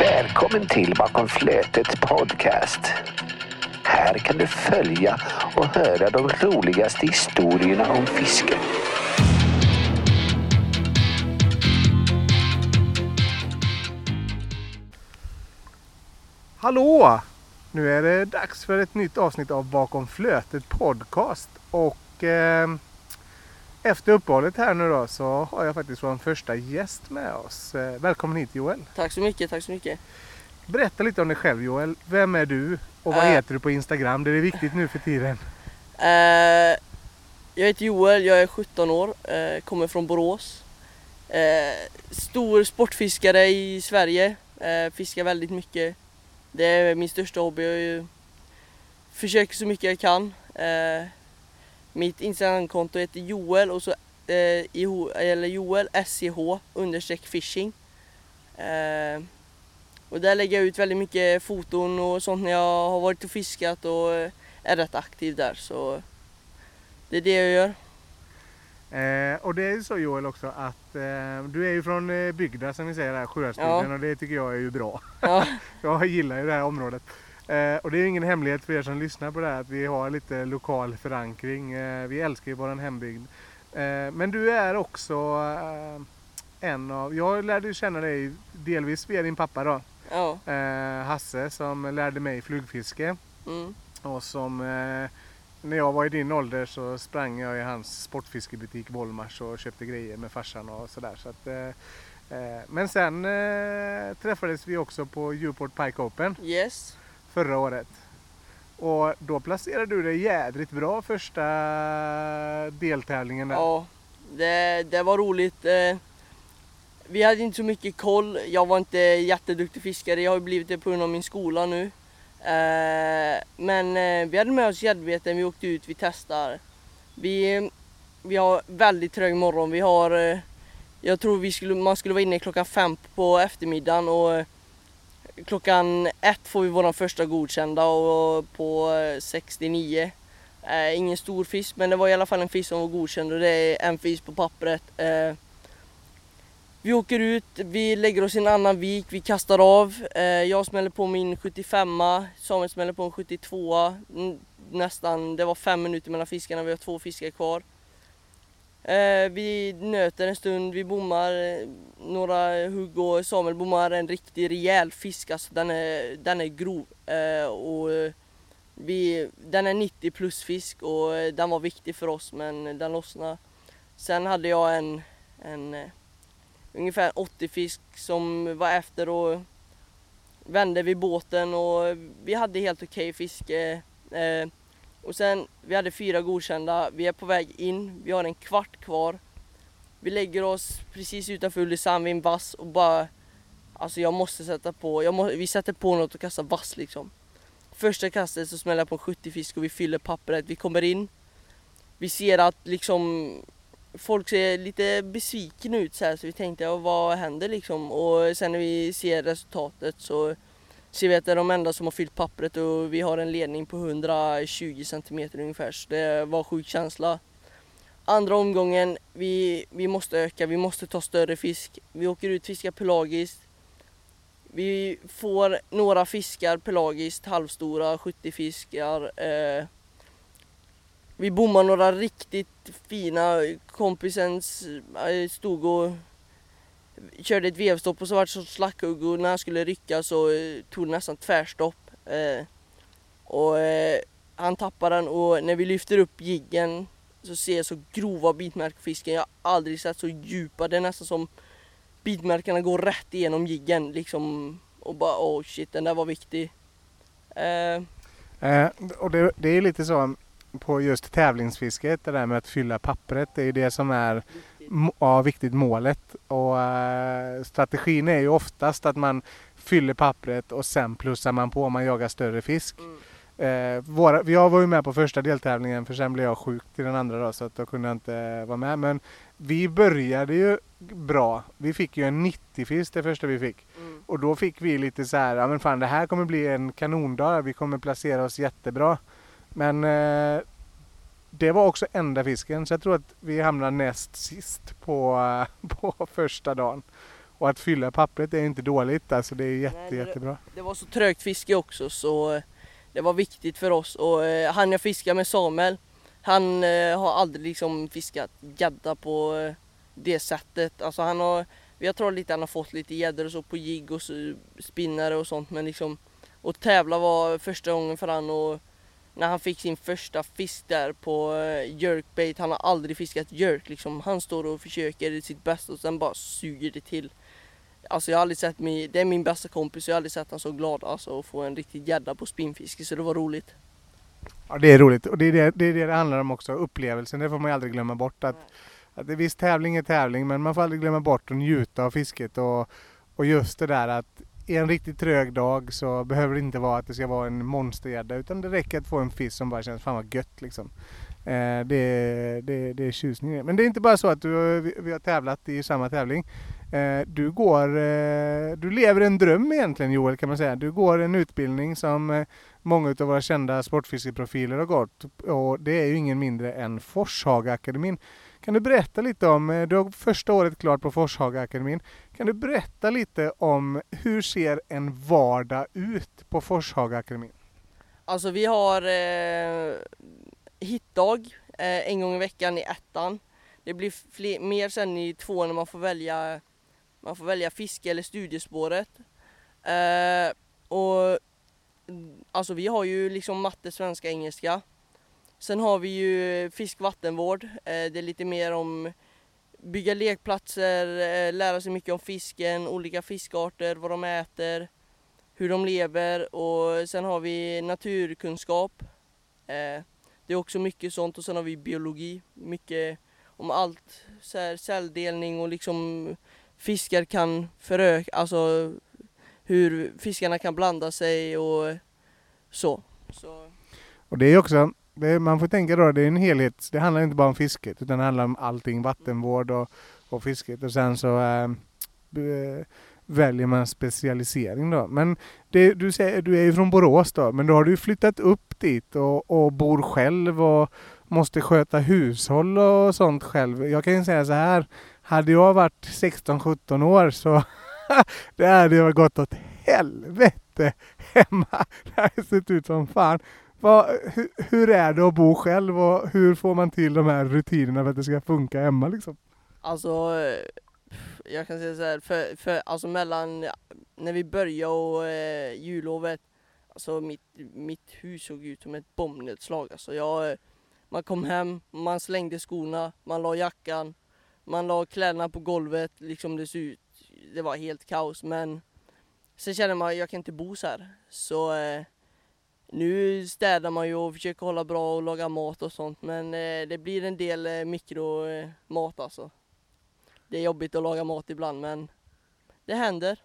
Välkommen till Bakom flötet podcast. Här kan du följa och höra de roligaste historierna om fiske. Hallå! Nu är det dags för ett nytt avsnitt av Bakom flötet podcast. Och eh, efter uppehållet här nu då så har jag faktiskt vår första gäst med oss. Eh, välkommen hit Joel! Tack så mycket, tack så mycket. Berätta lite om dig själv Joel. Vem är du? Och vad Eh. heter du på Instagram? Det är viktigt nu för tiden. Eh, jag heter Joel, jag är 17 år, eh, kommer från Borås. Stor sportfiskare i Sverige, fiskar väldigt mycket. Det är min största hobby. Jag försöker så mycket jag kan. Mitt Instagramkonto heter Joel och så eh, IH, eller Joel SCH understreck fishing. Eh, och där lägger jag ut väldigt mycket foton och sånt när jag har varit och fiskat och eh, är rätt aktiv där så det är det jag gör. Eh, och det är ju så Joel också att eh, du är ju från eh, bygda som vi säger här, Sjuhäradsbygden Ja. och det tycker jag är ju bra. Ja, Jag gillar ju det här området. Eh, och det är ingen hemlighet för er som lyssnar på det här att vi har lite lokal förankring. Eh, vi älskar ju våran hembygd. Eh, men du är också eh, en av, jag lärde ju känna dig delvis via din pappa då. ja, Eh, Hasse som lärde mig flugfiske. mm, Och som eh, när jag var i din ålder så sprang jag i hans sportfiskebutik Volmars och köpte grejer med farsan och sådär. Så att, men sen träffades vi också på Newport Pike Open yes förra året. Och då placerade du dig jädrigt bra första deltävlingen där. Ja, det, det var roligt. Eh, vi hade inte så mycket koll. Jag var inte jätteduktig fiskare. Jag har blivit det på grund av min skola nu. Eh, men eh, vi hade med oss gäddbeten. Vi åkte ut, vi testar. Vi, vi har väldigt trög morgon. Vi har, jag tror vi skulle, man skulle vara inne klockan fem på eftermiddagen och klockan ett får vi vår första godkända och på 69 Eh, ingen stor fisk men det var i alla fall en fisk som var godkänd och det är en fisk på pappret. Eh, vi åker ut, vi lägger oss i en annan vik, vi kastar av. Eh, jag smäller på min 75 Samuel smäller på en 72 N- Nästan, det var fem minuter mellan fiskarna, vi har två fiskar kvar. Eh, vi nöter en stund, vi bommar eh, några hugg och Samuel bommar en riktigt rejäl fisk. Alltså den är, den är grov. Eh, och eh, vi, den är 90 plus fisk och eh, den var viktig för oss men den lossnade. Sen hade jag en, en eh, ungefär 80 fisk som var efter och vände vid båten och vi hade helt okej fiske. Och sen, vi hade fyra godkända, vi är på väg in, vi har en kvart kvar. Vi lägger oss precis utanför Ulricehamn vid en vass och bara Alltså jag måste sätta på, jag må, vi sätter på något och kastar vass liksom. Första kastet så smäller jag på en 70 fisk och vi fyller pappret. Vi kommer in. Vi ser att liksom folk ser lite besvikna ut så här så vi tänkte ja, vad händer liksom? Och sen när vi ser resultatet så ser vi att det är de enda som har fyllt pappret och vi har en ledning på 120 cm ungefär så det var sjuk känsla. Andra omgången, vi, vi måste öka, vi måste ta större fisk. Vi åker ut, fiskar pelagiskt. Vi får några fiskar pelagiskt, halvstora 70 fiskar. Eh, vi bommar några riktigt fina. Kompisens eh, stod och körde ett vevstopp och så vart det så slackhugg och när han skulle rycka så eh, tog det nästan tvärstopp. Eh, och eh, han tappade den och när vi lyfter upp jiggen så ser jag så grova bitmärken på fisken. Jag har aldrig sett så djupa. Det är nästan som bitmärkena går rätt igenom jiggen liksom. Och bara oh shit, den där var viktig. Eh, Eh, och det, det är lite så på just tävlingsfisket, det där med att fylla pappret. Det är det som är ja, viktigt målet. Och eh, strategin är ju oftast att man fyller pappret och sen plussar man på om man jagar större fisk. mm. Eh, våra, jag var ju med på första deltävlingen för sen blev jag sjuk till den andra då så att då kunde jag inte vara med. Men vi började ju bra. Vi fick ju en 90 fisk det första vi fick. Mm. Och då fick vi lite så här, ja men fan det här kommer bli en kanondag. Vi kommer placera oss jättebra. Men eh, det var också enda fisken så jag tror att vi hamnar näst sist på, eh, på första dagen. Och att fylla pappret är inte dåligt, alltså det är jätte, Nej, det- jättebra. Det var så trögt fiske också så eh, det var viktigt för oss och eh, han jag fiskar med Samuel han eh, har aldrig liksom fiskat gädda på eh, det sättet. Alltså han har, vi har trollat lite, han har fått lite gäddor och så på jigg och så, spinnare och sånt men liksom och tävla var första gången för han och när han fick sin första fisk där på eh, jerkbait, han har aldrig fiskat jerk liksom. Han står och försöker sitt bästa och sen bara suger det till. Alltså jag har aldrig sett mig, det är min bästa kompis, jag har aldrig sett han så glad alltså att få en riktig gädda på spinnfiske så det var roligt. Ja, det är roligt och det är det det, är det, det handlar om också, upplevelsen. Det får man aldrig glömma bort. Att, att det, visst, tävling är tävling men man får aldrig glömma bort att njuta av fisket och, och just det där att är en riktigt trög dag så behöver det inte vara att det ska vara en monstergädda utan det räcker att få en fisk som bara känns fan vad gött liksom. Eh, det, det, det är tjusningen. Men det är inte bara så att du, vi, vi har tävlat i samma tävling. Eh, du går, eh, du lever en dröm egentligen Joel kan man säga. Du går en utbildning som eh, många av våra kända sportfiskeprofiler har gått och det är ju ingen mindre än Forshagaakademin. Kan du berätta lite om, eh, du har första året klart på Forshagaakademin. Kan du berätta lite om hur ser en vardag ut på Forshagaakademin? Alltså vi har eh, hitdag eh, en gång i veckan i ettan. Det blir fler, mer sen i tvåan när man får välja, man får välja fiske eller studiespåret. Eh, och alltså vi har ju liksom matte, svenska, engelska. Sen har vi ju fisk vattenvård. Eh, det är lite mer om bygga lekplatser, eh, lära sig mycket om fisken, olika fiskarter, vad de äter, hur de lever och sen har vi naturkunskap. Eh, det är också mycket sånt och sen har vi biologi, mycket om allt, så här, celldelning och liksom fiskar kan föröka, alltså hur fiskarna kan blanda sig och så. så. Och det är också, det är, man får tänka då, det är en helhet. Det handlar inte bara om fisket utan det handlar om allting, vattenvård och, och fisket. Och sen så äh, väljer man specialisering då. Men det, du, säger, du är ju från Borås då, men då har du flyttat upp dit och, och bor själv och måste sköta hushåll och sånt själv. Jag kan ju säga så här, hade jag varit 16-17 år så det hade jag gått åt helvete hemma. Det hade sett ut som fan. Vad, hur, hur är det att bo själv och hur får man till de här rutinerna för att det ska funka hemma liksom? Alltså, jag kan säga så här, för, för, alltså mellan när vi började och eh, jullovet, alltså mitt, mitt hus såg ut som ett bombnedslag. Alltså jag, man kom hem, man slängde skorna, man la jackan, man la kläderna på golvet, liksom det såg ut, det var helt kaos. Men sen kände man, jag kan inte bo så här. Så eh, nu städar man ju och försöker hålla bra och laga mat och sånt, men eh, det blir en del eh, mikromat alltså. Det är jobbigt att laga mat ibland men det händer.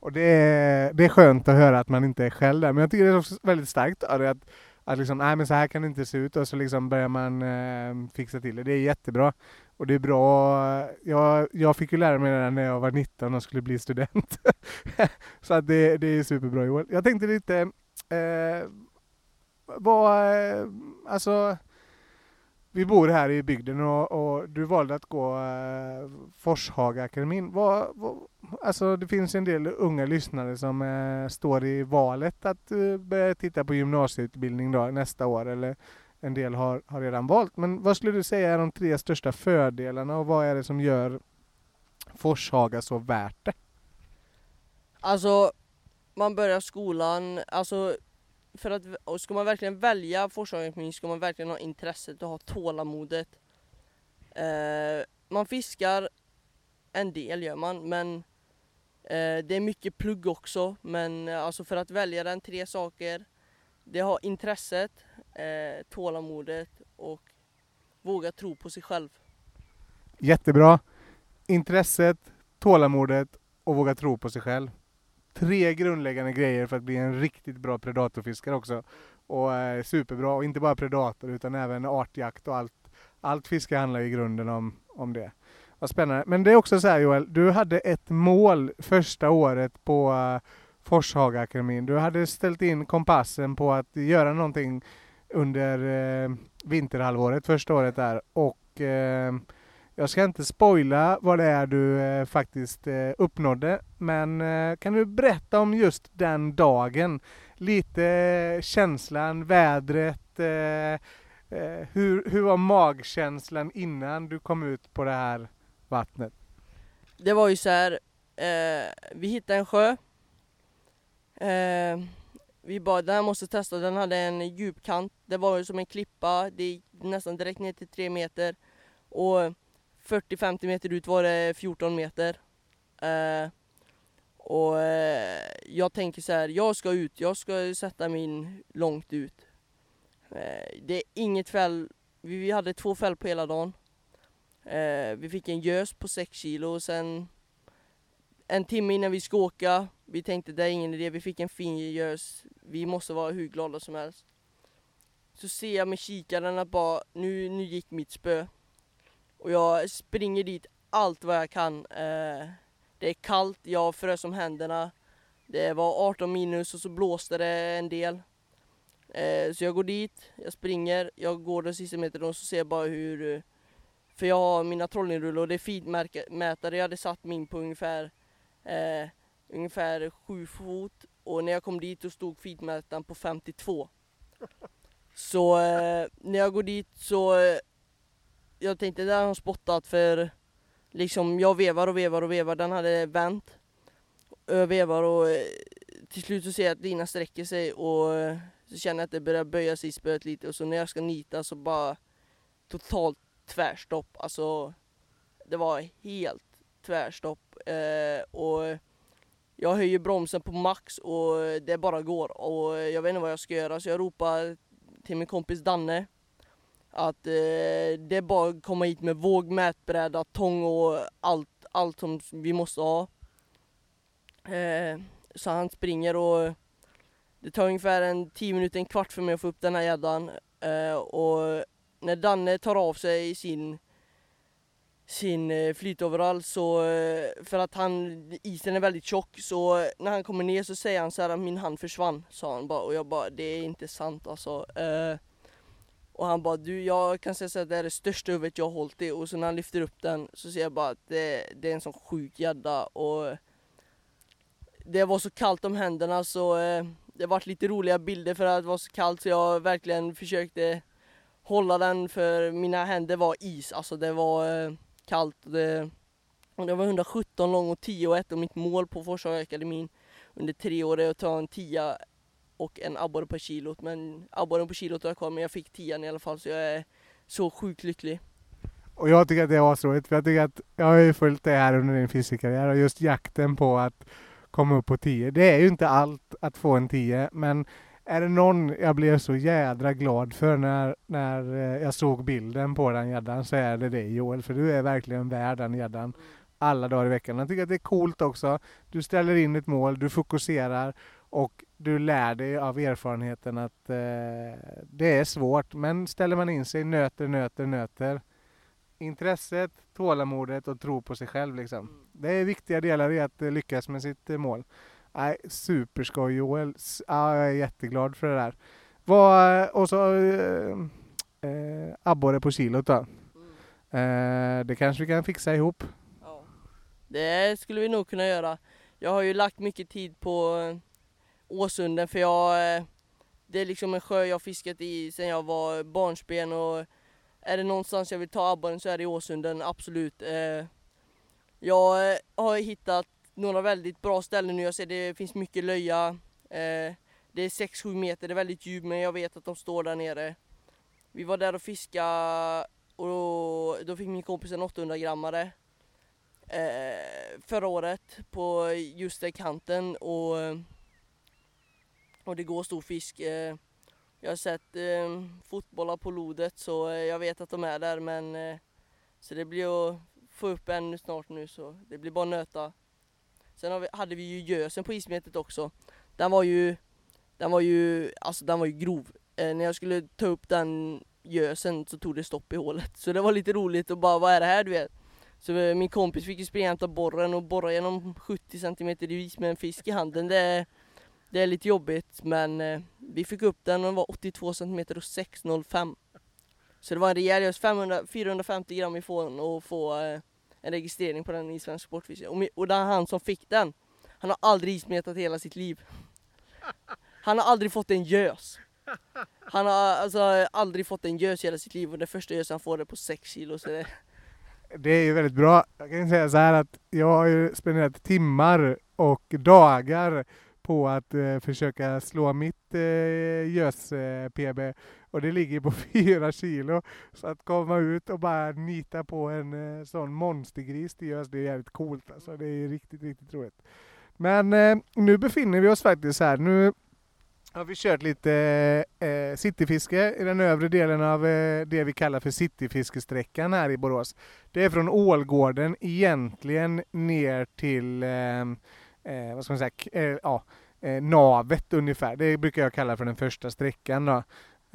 Och det är, det är skönt att höra att man inte är själv där. Men jag tycker det är också väldigt starkt av att, att liksom, nej men så här kan det inte se ut och så liksom börjar man eh, fixa till det. Det är jättebra. Och det är bra. Jag, jag fick ju lära mig det där när jag var 19 och skulle bli student. så att det, det är superbra Joel. Jag tänkte lite, eh, vad, eh, alltså vi bor här i bygden och, och du valde att gå eh, Forshagaakademin. Vad, vad, alltså det finns en del unga lyssnare som eh, står i valet att eh, börja titta på gymnasieutbildning då, nästa år eller en del har, har redan valt. Men vad skulle du säga är de tre största fördelarna och vad är det som gör Forshaga så värt det? Alltså, man börjar skolan, alltså för att, och ska man verkligen välja forskarutbildning ska man verkligen ha intresset och ha tålamodet. Eh, man fiskar en del gör man, men eh, det är mycket plugg också. Men alltså för att välja den, tre saker. Det har intresset, eh, tålamodet och våga tro på sig själv. Jättebra. Intresset, tålamodet och våga tro på sig själv. Tre grundläggande grejer för att bli en riktigt bra predatorfiskare också. Och eh, superbra, och inte bara predator utan även artjakt och allt. Allt fiske handlar i grunden om, om det. Vad spännande. Men det är också så här Joel, du hade ett mål första året på eh, Forshagaakademin. Du hade ställt in kompassen på att göra någonting under eh, vinterhalvåret första året där och eh, jag ska inte spoila vad det är du eh, faktiskt eh, uppnådde men eh, kan du berätta om just den dagen? Lite eh, känslan, vädret, eh, eh, hur, hur var magkänslan innan du kom ut på det här vattnet? Det var ju så här, eh, vi hittade en sjö vi bara, den här måste testa. Den hade en djup kant. Det var som en klippa. Det gick nästan direkt ner till tre meter. Och 40-50 meter ut var det 14 meter. Eh, och eh, jag tänker så här, jag ska ut. Jag ska sätta min långt ut. Eh, det är inget fäll. Vi, vi hade två fäll på hela dagen. Eh, vi fick en gös på 6 kilo och sen en timme innan vi ska åka vi tänkte det är ingen idé, vi fick en fin gös. Vi måste vara hur glada som helst. Så ser jag med kikaren att bara, nu, nu gick mitt spö. Och jag springer dit allt vad jag kan. Eh, det är kallt, jag frös om händerna. Det var 18 minus och så blåste det en del. Eh, så jag går dit, jag springer, jag går den sista metern och så ser jag bara hur... För jag har mina trollingrullor och det är feedmätare, jag hade satt min på ungefär eh, ungefär 7 fot och när jag kom dit så stod feedmätaren på 52. Så eh, när jag går dit så eh, jag tänkte där har hon spottat för liksom jag vevar och vevar och vevar, den hade vänt. Jag vevar och eh, till slut så ser jag att linan sträcker sig och eh, så känner jag att det börjar böja sig i spöet lite och så när jag ska nita så bara totalt tvärstopp. Alltså det var helt tvärstopp eh, och jag höjer bromsen på max och det bara går och jag vet inte vad jag ska göra så jag ropar till min kompis Danne att eh, det är bara att komma hit med våg, mätbräda, tång och allt, allt som vi måste ha. Eh, så han springer och det tar ungefär en 10 minuter, en kvart för mig att få upp den här gäddan. Eh, och när Danne tar av sig sin sin eh, flytoverall så eh, för att han, isen är väldigt tjock så när han kommer ner så säger han så här att min hand försvann sa han bara och jag bara det är inte sant alltså. Eh, och han bara du jag kan säga att det är det största huvudet jag har hållit i och så när han lyfter upp den så ser jag bara att det, det är en sån sjuk gädda och det var så kallt om händerna så eh, det vart lite roliga bilder för att det var så kallt så jag verkligen försökte hålla den för mina händer var is, alltså det var eh, kallt. Det, det var 117 lång och 10 och 1 och mitt mål på Forshaga-akademin under tre år är att ta en 10 och en abborre på kilot. Men abborren på kilot har jag kvar, men jag fick 10 i alla fall så jag är så sjukt lycklig. Och jag tycker att det är asroligt, för jag tycker att jag har ju följt det här under din fiskekarriär och just jakten på att komma upp på 10. Det är ju inte allt att få en 10, men är det någon jag blev så jädra glad för när, när eh, jag såg bilden på den gäddan så är det dig Joel, för du är verkligen värd den gäddan alla dagar i veckan. Jag tycker att det är coolt också. Du ställer in ett mål, du fokuserar och du lär dig av erfarenheten att eh, det är svårt, men ställer man in sig, nöter, nöter, nöter. Intresset, tålamodet och tro på sig själv liksom. Det är viktiga delar i att lyckas med sitt eh, mål. Nej, superskoj Joel. Ja, jag är jätteglad för det där. Vad, och så eh, eh, abborre på kilot då. Mm. Eh, det kanske vi kan fixa ihop. Ja, det skulle vi nog kunna göra. Jag har ju lagt mycket tid på eh, Åsunden för jag, eh, det är liksom en sjö jag fiskat i sedan jag var barnsben och är det någonstans jag vill ta abborren så är det i Åsunden, absolut. Eh, jag eh, har hittat några väldigt bra ställen nu. Jag ser det finns mycket löja. Det är 6-7 meter, det är väldigt djupt men jag vet att de står där nere. Vi var där och fiskade och då fick min kompis en 800 grammare eh, förra året på just den kanten och, och det går stor fisk. Eh, jag har sett eh, fotbollar på lodet så eh, jag vet att de är där men eh, så det blir att få upp en snart nu så det blir bara att nöta. Sen vi, hade vi ju gösen på ismetet också. Den var ju, den var ju, alltså den var ju grov. Eh, när jag skulle ta upp den gösen så tog det stopp i hålet. Så det var lite roligt och bara, vad är det här du vet? Så eh, min kompis fick ju springa och hämta borren och borra genom 70 cm is med en fisk i handen. Det, det är lite jobbigt men eh, vi fick upp den och den var 82 cm och 6,05. Så det var en rejäl gös, 500, 450 gram ifrån och få eh, en registrering på den i Svensk Sportfiske. Och, och han som fick den, han har aldrig ismetat hela sitt liv. Han har aldrig fått en gös. Han har alltså aldrig fått en gös i hela sitt liv och det första gösen han får är på 6 kilo. Så det, Det är ju väldigt bra. Jag kan säga så här att jag har ju spenderat timmar och dagar på att eh, försöka slå mitt eh, gös-PB eh, och det ligger på fyra kilo. Så att komma ut och bara nita på en eh, sån monstergris till gös, det är jävligt coolt alltså. Det är riktigt, riktigt roligt. Men eh, nu befinner vi oss faktiskt här. Nu har vi kört lite eh, eh cityfiske i den övre delen av eh, det vi kallar för cityfiskesträckan här i Borås. Det är från Ålgården egentligen ner till eh, eh, vad ska man säga, eh, ja, eh, navet ungefär. Det brukar jag kalla för den första sträckan. Då.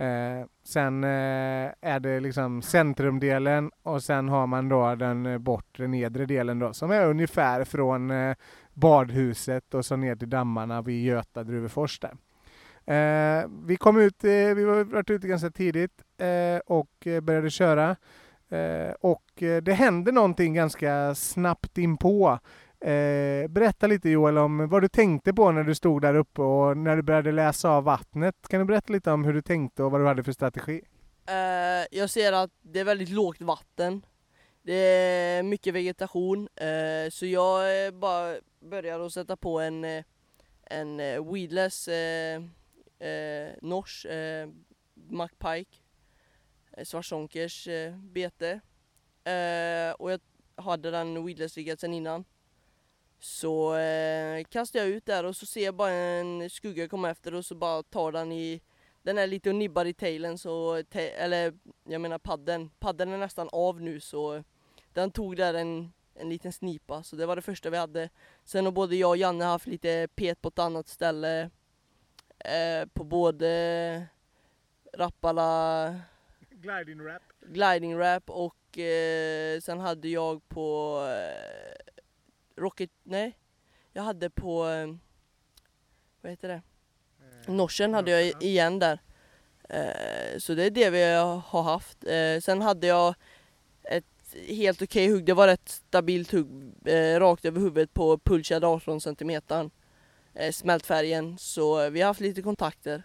Eh, sen eh, är det liksom centrumdelen och sen har man då den eh, bortre nedre delen då som är ungefär från eh, badhuset och så ner till dammarna vid Göta Druvefors där. Eh, vi kom ut, eh, vi var varit ute ganska tidigt eh, och eh, började köra. Eh, och eh, det hände någonting ganska snabbt inpå. Eh, berätta lite Joel om vad du tänkte på när du stod där uppe och när du började läsa av vattnet. Kan du berätta lite om hur du tänkte och vad du hade för strategi? Eh, jag ser att det är väldigt lågt vatten. Det är mycket vegetation. eh, så jag eh, bara börjar att sätta på en, eh, en eh, weedless eh, eh, nors eh, MacPike. Eh, eh, bete. Eh, och jag hade den weedless riggad sedan innan. Så eh, kastar jag ut där och så ser jag bara en skugga komma efter och så bara tar den i den är lite och nibbar i tailen så, eller jag menar padden. Padden är nästan av nu så den tog där en, en liten snipa så det var det första vi hade. Sen har både jag och Janne haft lite pet på ett annat ställe. Eh, på både Rappala Gliding wrap. gliding wrap och eh, sen hade jag på eh, Rocket, nej. Jag hade på, eh, vad heter det? Norsen hade jag igen där. Eh, så det är det vi har haft. Eh, sen hade jag ett helt okej hugg. Det var ett stabilt hugg eh, rakt över huvudet på pulsad 18 cm. Eh, smältfärgen. Så vi har haft lite kontakter.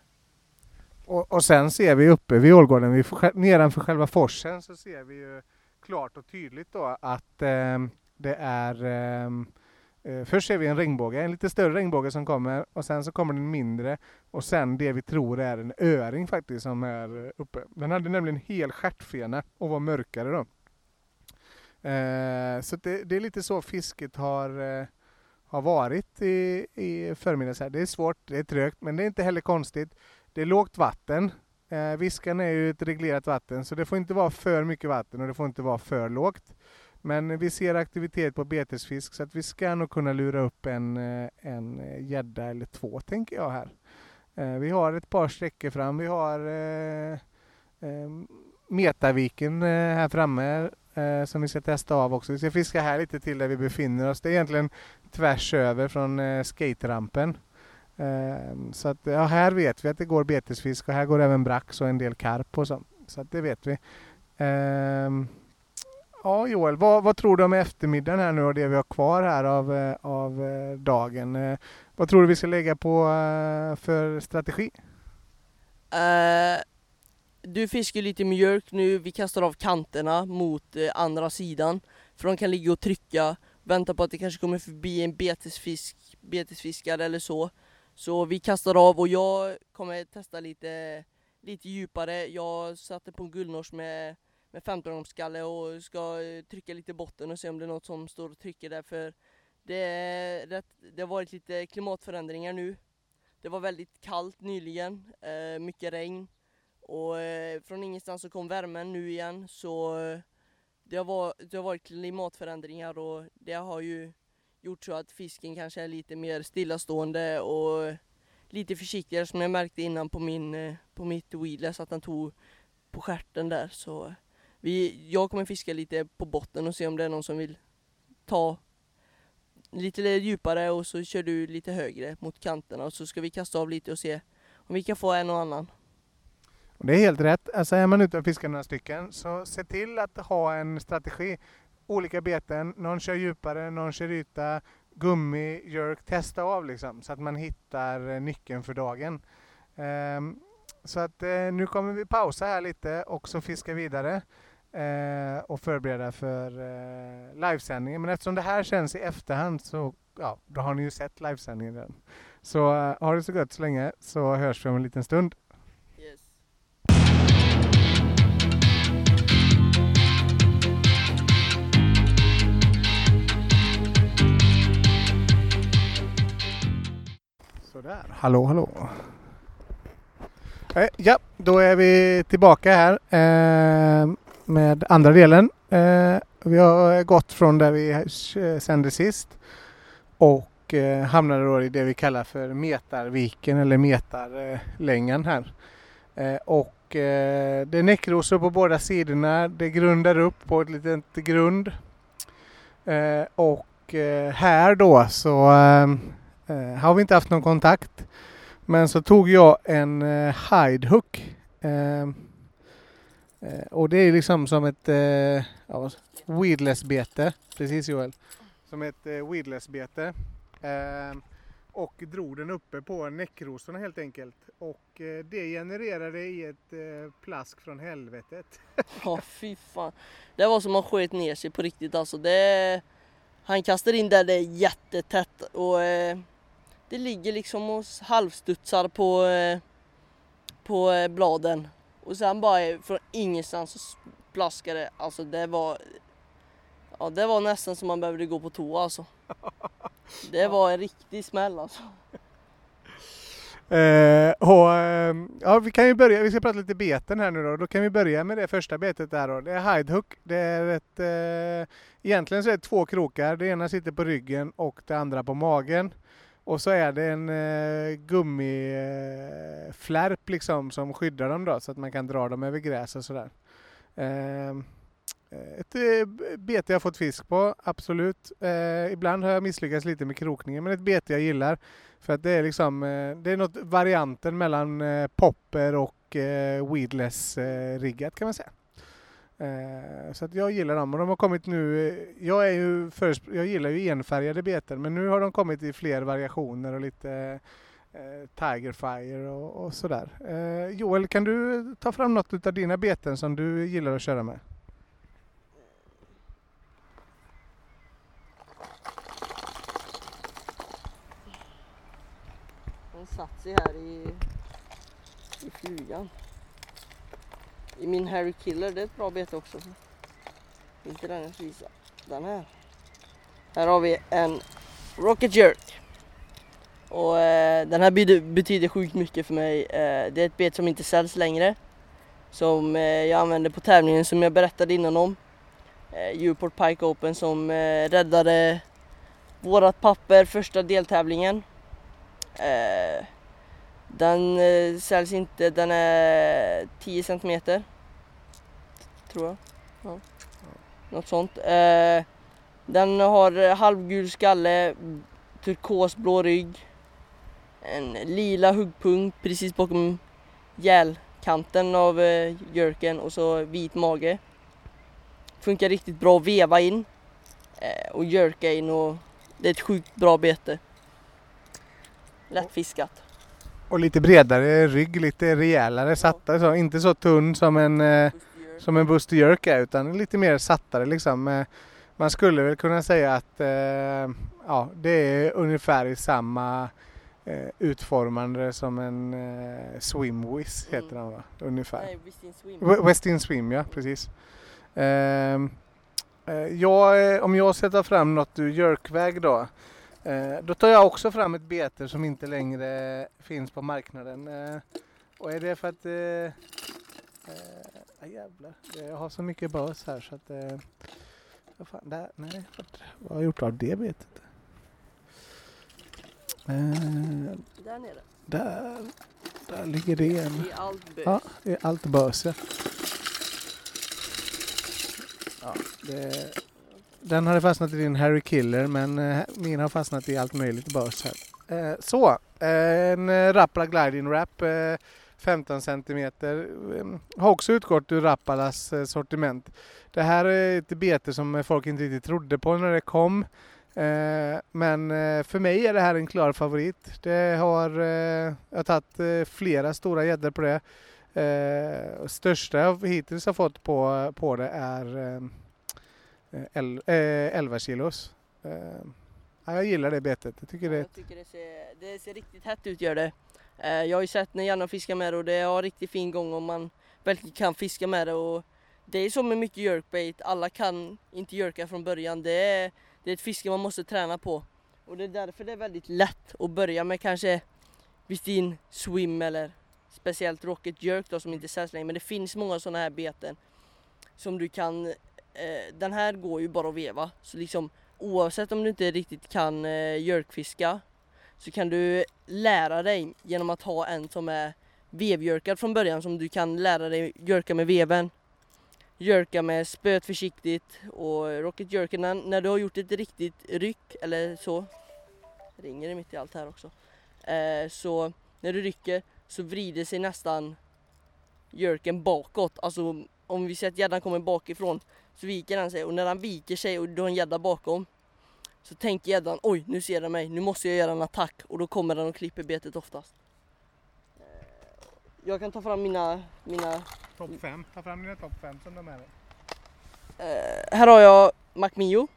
Och, och sen ser vi uppe vid Ålgården, vi nedanför själva forsen så ser vi ju klart och tydligt då att det är ehm, eh, Först ser vi en regnbåge, en lite större regnbåge som kommer och sen så kommer den mindre och sen det vi tror är en öring faktiskt som är uppe. Den hade nämligen hel stjärtfena och var mörkare då. Eh, så det, det är lite så fisket har, eh, har varit i, i förmiddags här. Det är svårt, det är trögt men det är inte heller konstigt. Det är lågt vatten. Eh, Viskan är ju ett reglerat vatten så det får inte vara för mycket vatten och det får inte vara för lågt. Men vi ser aktivitet på betesfisk så att vi ska nog kunna lura upp en eh, en eh, gädda eller två tänker jag här. Eh, vi har ett par sträckor fram. Vi har eh, eh, Metaviken här framme eh, som vi ska testa av också. Vi ska fiska här lite till där vi befinner oss. Det är egentligen tvärs över från eh, skaterampen. Så att, ja, här vet vi att det går betesfisk och här går även brax och en del karp och så. Så att det vet vi. Ja Joel, vad, vad tror du om eftermiddagen här nu och det vi har kvar här av, eh, av eh, dagen? Eh, vad tror du vi ska lägga på för strategi? Uh, du fiskar lite mjölk nu, vi kastar av kanterna mot andra sidan. För de kan ligga och trycka, vänta på att det kanske kommer förbi en betesfisk, betesfiskare eller så. Så vi kastar av och jag kommer testa lite, lite djupare. Jag satte på en guldnors med, med 15 skalle och ska eh, trycka lite i botten och se om det är något som står och trycker där. För det, det, det har varit lite klimatförändringar nu. Det var väldigt kallt nyligen, eh, mycket regn och eh, från ingenstans så kom värmen nu igen så eh, det, har var, det har varit klimatförändringar och det har ju gjort så att fisken kanske är lite mer stillastående och lite försiktigare som jag märkte innan på, min, eh, på mitt weedless att den tog på stjärten där så vi, jag kommer fiska lite på botten och se om det är någon som vill ta lite djupare och så kör du lite högre mot kanterna och så ska vi kasta av lite och se om vi kan få en och annan. Det är helt rätt. Alltså är man ute och fiskar några stycken så se till att ha en strategi. Olika beten, någon kör djupare, någon kör yta, gummi, jerk, testa av liksom så att man hittar eh, nyckeln för dagen. Um, så att eh, nu kommer vi pausa här lite och så fiska vidare eh, och förbereda för eh, livesändningen. Men eftersom det här känns i efterhand så ja, då har ni ju sett livesändningen redan. Så eh, ha det så gott så länge så hörs vi om en liten stund. Yes. Sådär, hallå hallå. Eh, ja, då är vi tillbaka här eh, med andra delen. Eh, vi har eh, gått från där vi eh, sände sist och eh, hamnade då i det vi kallar för Metarviken eller Metarlängan här. Eh, och eh, det är näckrosor på båda sidorna. Det grundar upp på ett litet grund. Eh, och eh, här då så eh, eh har vi inte haft någon kontakt. Men så tog jag en eh, hidehook. Eh, och det är liksom som ett eh, ja, weedless-bete. Precis Joel. Som ett eh, weedless-bete. Eh, och drog den uppe på näckrosorna helt enkelt. Och eh, det genererade i ett eh, plask från helvetet. Ja fy fan. Det var som att han sköt ner sig på riktigt alltså. Det, han kastar in där det är jättetätt och eh, det ligger liksom och halvstudsar på, eh, på eh, bladen. Och sen bara från ingenstans så plaskade det. Alltså det var... Ja det var nästan som man behövde gå på toa alltså. Det var en riktig smäll alltså. Eh, och, eh, ja, vi kan ju börja, vi ska prata lite beten här nu då. Då kan vi börja med det första betet där då. Det är hidehook. Det är ett, eh, egentligen så är det två krokar. Det ena sitter på ryggen och det andra på magen. Och så är det en eh, gummiflärp eh, liksom som skyddar dem då så att man kan dra dem över gräs och sådär. Eh, ett eh, bete jag fått fisk på, absolut. Eh, ibland har jag misslyckats lite med krokningen men ett bete jag gillar. För att det är liksom, eh, det är något varianten mellan eh, popper och eh, weedless eh, riggat kan man säga. Eh, så att jag gillar dem och de har kommit nu, eh, jag, är ju först, jag gillar ju enfärgade beten men nu har de kommit i fler variationer och lite eh, Tigerfire och, och sådär. Eh, Joel, kan du ta fram något av dina beten som du gillar att köra med? Den satt sig här i, i flugan. I min Harry Killer, det är ett bra bete också. Inte den jag ska visa. Den här. Här har vi en Rocket Jerk. Och eh, den här betyder, betyder sjukt mycket för mig. Eh, det är ett bete som inte säljs längre. Som eh, jag använde på tävlingen som jag berättade innan om. Eh, Newport Pike Open som eh, räddade vårat papper första deltävlingen. Eh, den eh, säljs inte, den är 10 centimeter. Tror jag. Ja. Något sånt. Eh, den har halvgul skalle, turkosblå rygg, en lila huggpunkt precis bakom gälkanten av eh, jerken och så vit mage. Funkar riktigt bra att veva in eh, och jerka in och det är ett sjukt bra bete. Lättfiskat. Och lite bredare rygg, lite rejälare sattare så. Inte så tunn som en, eh, som en Buster Jerk är utan lite mer sattare liksom. Eh, Man skulle väl kunna säga att eh, ja, det är ungefär i samma eh, utformande som en eh, Swimwiz heter Mm. den va? Ungefär. Nej, Westin Swim. Westin Swim ja, precis. Ehm, eh, jag, om jag sätter fram något ur jerkväg då. Eh, då tar jag också fram ett bete som inte längre finns på marknaden. Eh, och är det för att... Ah, jävlar, jag har så mycket bös här så att... Eh, vad fan, där, nej, vad, har jag gjort av det betet? Eh, Där nere. där, där ligger det en. I allt bös. Ja, är allt bös ja. Ja, det, den hade fastnat i din Harry Killer men eh, min har fastnat i allt möjligt börs här. Eh, så, eh, en Rappala Gliding Wrap eh, 15 centimeter. Eh, har också utgått ur Rappalas eh, sortiment. Det här är ett bete som folk inte riktigt trodde på när det kom. Eh, men eh, för mig är det här en klar favorit. Det har, eh, jag har tagit eh, flera stora gäddor på det. Eh, största jag hittills har fått på, på det är eh, el, eh, 11 kilos. Eh, ja, jag gillar det betet. Jag tycker det Jag tycker det ser, det ser riktigt hett ut gör det. Eh, Jag har ju sett när Janne fiskar med det och det har riktigt fin gång om man verkligen kan fiska med det. Och det är som med mycket jerkbait, alla kan inte jerka från början. Det är, det är ett fiske man måste träna på. Och det är därför det är väldigt lätt att börja med kanske Vistin swim eller speciellt rocket jerk då som inte säljs längre. Men det finns många sådana här beten som du kan, eh, den här går ju bara att veva. Så liksom oavsett om du inte riktigt kan eh, jerkfiska så kan du lära dig genom att ha en som är vevjörkad från början som du kan lära dig jerka med veven. Jerka med spöet försiktigt och rocket jerken när, när du har gjort ett riktigt ryck eller så ringer det mitt i allt här också. Eh, så när du rycker så vrider sig nästan jerken bakåt. Alltså om vi ser att gäddan kommer bakifrån så viker den sig och när den viker sig och du har en gädda bakom så tänker gäddan oj nu ser den mig, nu måste jag göra en attack och då kommer den och klipper betet oftast. Eh, Jag kan ta fram mina, mina topp 5. Ta fram dina topp 5 som de är. eh, här har jag Macmio.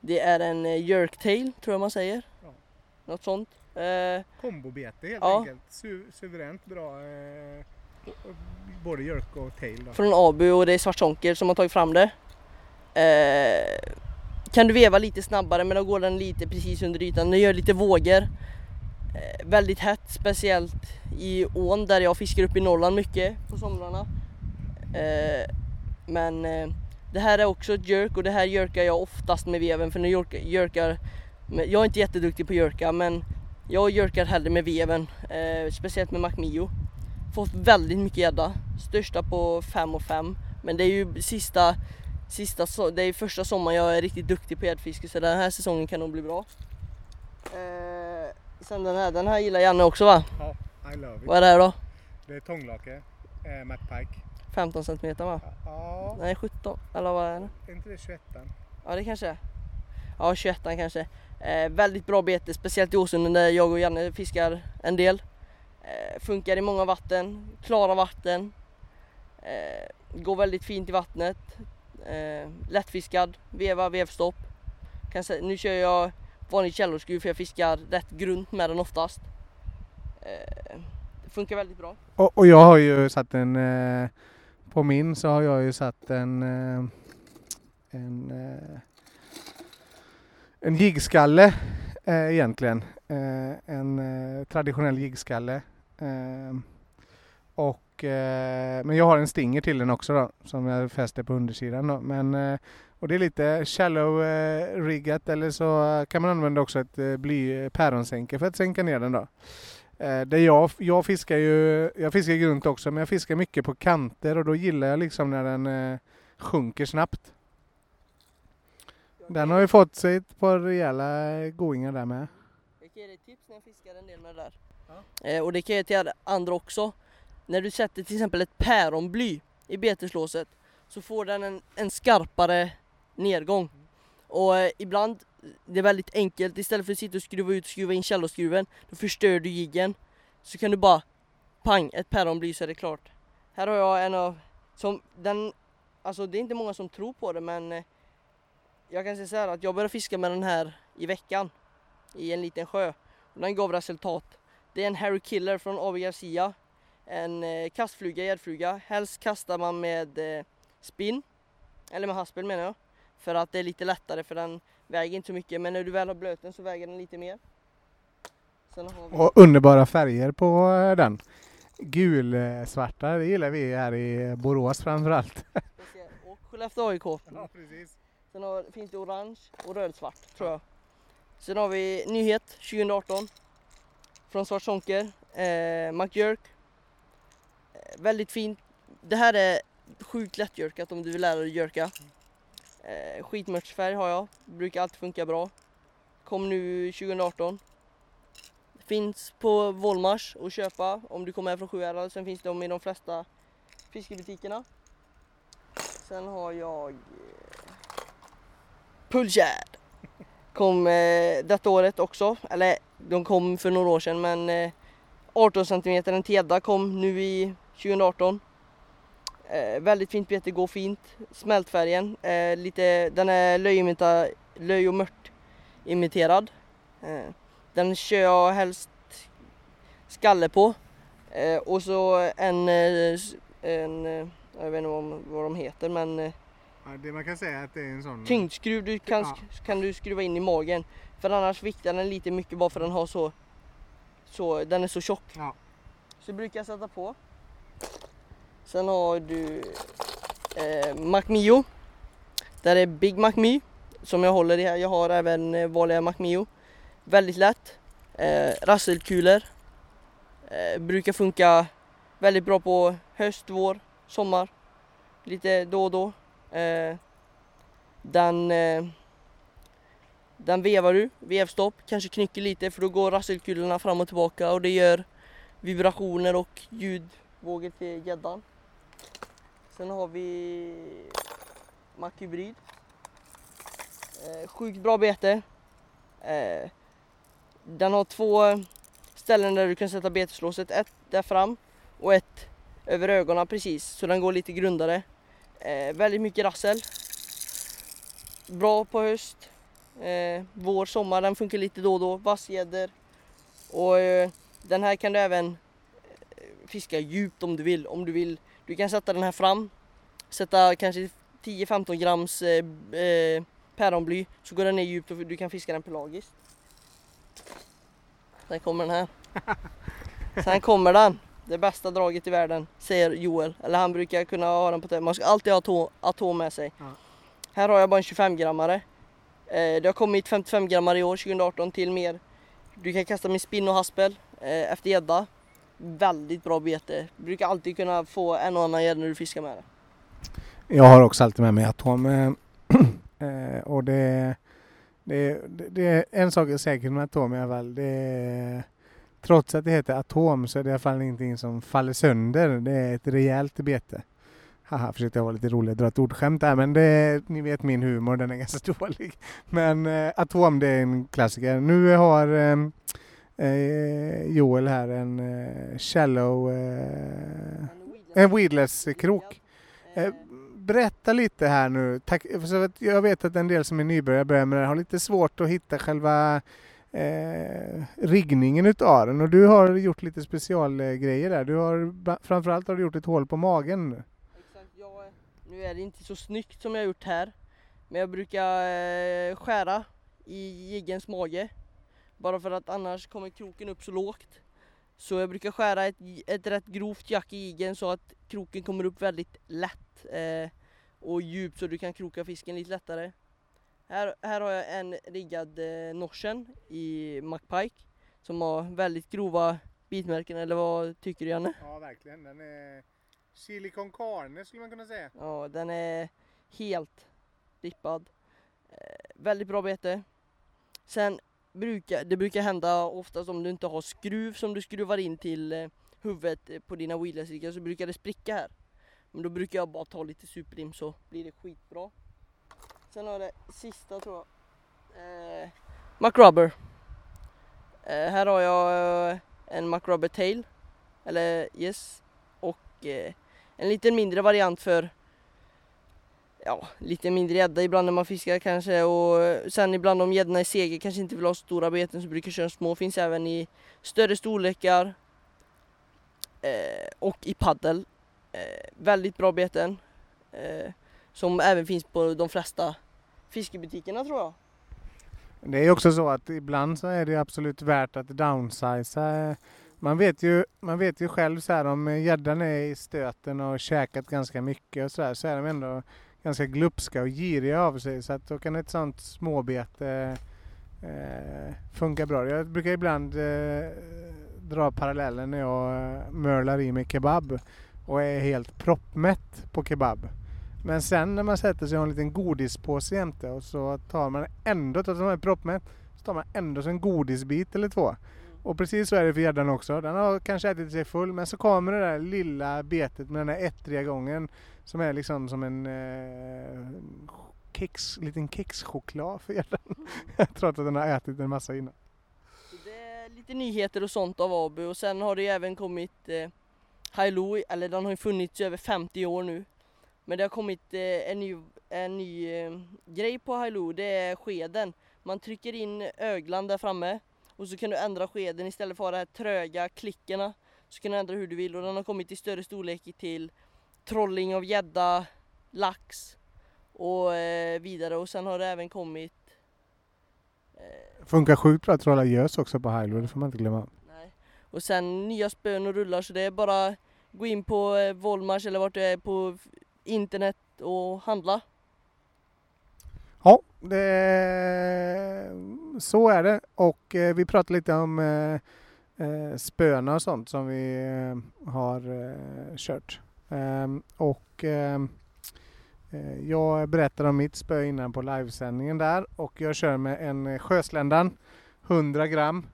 Det är en eh, jerktail tror jag man säger. Ja. Något sånt. Eh, Kombobete helt Ja. enkelt. Su suveränt bra. Eh, både jerk och tail. Då. från Abu och det är Svartsonker som har tagit fram det. Eh, kan du veva lite snabbare men då går den lite precis under ytan. Den gör lite vågor. Eh, väldigt hett, speciellt i ån där jag fiskar upp i Norrland mycket på somrarna. Eh, men eh, det här är också ett jerk och det här jerkar jag oftast med veven för nu jerkar, jerkar jag är inte jätteduktig på jerka men jag jerkar hellre med veven, eh, speciellt med Macmio. Fått väldigt mycket gädda, största på 5 och 5 men det är ju sista, sista det är första sommaren jag är riktigt duktig på gäddfiske så den här säsongen kan nog bli bra. Eh, sen den här, den här gillar Janne också va? Ja, I love it. Vad är det här då? Det är tånglake. Eh, Matt Pike. 15 cm va? Ja, Nej 17 eller vad är det? är inte det 21 Ja det kanske är. Ja 21 kanske. Eh, väldigt bra bete, speciellt i Åsunden där jag och Janne fiskar en del. Eh, funkar i många vatten, klara vatten. Eh, går väldigt fint i vattnet. Eh, lättfiskad, veva, vevstopp. Kan nu kör jag vanlig källorskruv för jag fiskar rätt grunt med den oftast. Eh, det funkar väldigt bra. Och, och jag har ju satt en, eh, på min så har jag ju satt en, eh, en, eh, en jiggskalle eh, egentligen. Eh, en eh, traditionell jiggskalle. Eh, och, eh, men jag har en stinger till den också då, som jag fäster på undersidan. Då. Men, eh, och det är lite shallow eh, riggat eller så kan man använda också ett eh, bly eh, päronsänke för att sänka ner den. då. Eh, det jag, jag fiskar ju, jag fiskar grunt också men jag fiskar mycket på kanter och då gillar jag liksom när den eh, sjunker snabbt. Den har ju fått sig ett par rejäla goingar där med. Jag kan ge dig tips när jag fiskar en del med det där. Eh, och det kan jag ge till andra också. När du sätter till exempel ett päronbly i beteslåset så får den en, en skarpare nedgång. Och eh, ibland, det är väldigt enkelt, istället för att sitta och skruva ut och skruva in källorskruven, då förstör du jiggen. Så kan du bara, pang, ett päronbly så är det klart. Här har jag en av, som den, alltså det är inte många som tror på det men eh, jag kan säga så här att jag började fiska med den här i veckan i en liten sjö. Och den gav resultat. Det är en Harry Killer från AV Garcia. En eh, kastfluga, gäddfluga. Helst kastar man med eh, spinn. Eller med haspel menar jag. För att det är lite lättare för den väger inte så mycket. Men när du väl har blöt den så väger den lite mer. Sen har vi Och underbara färger på eh, den. Gulsvarta, det gillar vi här i Borås framförallt. och Skellefteå AIK. precis. Sen har, finns det orange och rödsvart tror jag. Sen har vi nyhet 2018 från Svartsonker, eh, McJerk. Eh, väldigt fint. Det här är sjukt lättjörkat om du vill lära dig jerka. Eh, skitmörtsfärg har jag, brukar alltid funka bra. Kom nu 2018. Finns på Volmars att köpa om du kommer här från Sjuhärad. Sen finns de i de flesta fiskebutikerna. Sen har jag eh, Kom eh, detta året också, eller de kom för några år sedan men eh, 18 cm en Teda kom nu i 2018. Eh, väldigt fint bete, går fint. Smältfärgen, eh, lite, den är löjimita, löj och mört imiterad. Eh, den kör jag helst skalle på. Eh, och så en, eh, en eh, jag vet inte vad, vad de heter men eh, Ja, det man kan säga att det är en sån... tyngdskruv du kan, Ja. kan du skruva in i magen. För annars viktar den lite mycket bara för den har så, så den är så tjock. Ja. Så brukar jag sätta på. Sen har du eh, Macmio. Där är Big Macmi som jag håller i här. Jag har även eh, vanliga Macmio. Väldigt lätt. Eh, rasselkulor. Eh, brukar funka väldigt bra på höst, vår, sommar. Lite då och då. Eh, den, eh, den vevar du, vevstopp, kanske knycker lite för då går rasselkulorna fram och tillbaka och det gör vibrationer och ljudvågor till gäddan. Sen har vi Machybrid. Eh, sjukt bra bete. Eh, den har två ställen där du kan sätta beteslåset. Ett där fram och ett över ögonen precis så den går lite grundare. Eh, väldigt mycket rassel. Bra på höst. Eh, vår, sommar, den funkar lite då och då. Vassgäddor. Och eh, den här kan du även eh, fiska djupt om du vill. Om du vill. Du kan sätta den här fram. Sätta kanske 10-15 grams eh, eh, päronbly så går den ner djupt och du kan fiska den pelagiskt. Där kommer den här. Sen kommer den. Det bästa draget i världen, säger Joel. Eller han brukar kunna ha den på det. Man ska alltid ha atom med sig. Ja. Här har jag bara en 25-grammare. Eh, det har kommit 55 grammar i år, 2018, till mer. Du kan kasta med spinn och haspel eh, efter gädda. Väldigt bra bete. Du Brukar alltid kunna få en och annan gädda när du fiskar med det. Jag har också alltid med mig atom. Eh, och det, det, det, det en sak är säker med atom i alla fall. Det trots att det heter atom så är det i alla fall ingenting som faller sönder. Det är ett rejält bete. Haha, försökte jag vara lite rolig och dra ett ordskämt där men det, ni vet min humor, den är ganska dålig. Men eh, atom det är en klassiker. Nu har ehm, eh, Joel här en eh, shallow, eh, en weedless krok. Eh, berätta lite här nu. Tack, jag vet att en del som är nybörjare börjar med det här har lite svårt att hitta själva eh, riggningen utav den och du har gjort lite specialgrejer där. Du har framförallt har du gjort ett hål på magen. Nu är det inte så snyggt som jag har gjort här. Men jag brukar eh, skära i jiggens mage. Bara för att annars kommer kroken upp så lågt. Så jag brukar skära ett, ett rätt grovt jack i jiggen så att kroken kommer upp väldigt lätt. Eh, och djupt så du kan kroka fisken lite lättare. Här, här har jag en riggad eh, norsen i MacPike. Som har väldigt grova bitmärken eller vad tycker du Janne? Ja verkligen, den är chili con carne skulle man kunna säga. Ja, den är helt dippad. Eh, väldigt bra bete. Sen brukar det brukar hända oftast om du inte har skruv som du skruvar in till eh, huvudet på dina wheelers så brukar det spricka här. Men då brukar jag bara ta lite superlim så blir det skitbra. Sen har jag det sista tror jag. Eh, MacRubber. Eh, här har jag eh, en MacRubber Tail. Eller yes. Och eh, en lite mindre variant för ja, lite mindre gädda ibland när man fiskar kanske och sen ibland om gäddorna i seger kanske inte vill ha stora beten så brukar köra små. Finns även i större storlekar eh, och i paddel. Eh, väldigt bra beten eh, som även finns på de flesta fiskebutikerna tror jag. Det är också så att ibland så är det absolut värt att downsiza. Eh, man vet ju, man vet ju själv så här om gäddan är i stöten och käkat ganska mycket och så här så är de ändå ganska glupska och giriga av sig så att då kan ett sånt småbete eh, funka bra. Jag brukar ibland eh, dra parallellen när jag eh, mörlar i mig kebab och är helt proppmätt på kebab. Men sen när man sätter sig och har en liten godispåse jämte och så tar man ändå, trots att man är proppmätt, så tar man ändå en godisbit eller två. Och precis så är det för gäddan också. Den har kanske ätit sig full men så kommer det där lilla betet med den här ettriga gången som är liksom som en eh, kex, liten kexchoklad för gäddan. Trots att den har ätit en massa innan. Det är lite nyheter och sånt av Abu och sen har det ju även kommit eh, Hilo, eller den har ju funnits i över 50 år nu. Men det har kommit eh, en ny, en ny eh, grej på Hilo, det är skeden. Man trycker in öglan där framme och så kan du ändra skeden istället för de här tröga klickerna. Så kan du ändra hur du vill och den har kommit i större storlek till trolling av gädda, lax och eh, vidare och sen har det även kommit eh, Funkar sjukt bra att trolla gös också på Hilo, det får man inte glömma. Nej. Och sen nya spön och rullar så det är bara gå in på eh, Volmars eller vart du är på internet och handla. Ja, det, så är det. Och eh, vi pratade lite om eh, eh, spöna och sånt som vi eh, har eh, kört. Ehm, och ehm, eh, jag berättade om mitt spö innan på livesändningen där och jag kör med en eh, Sjösländan 100 gram.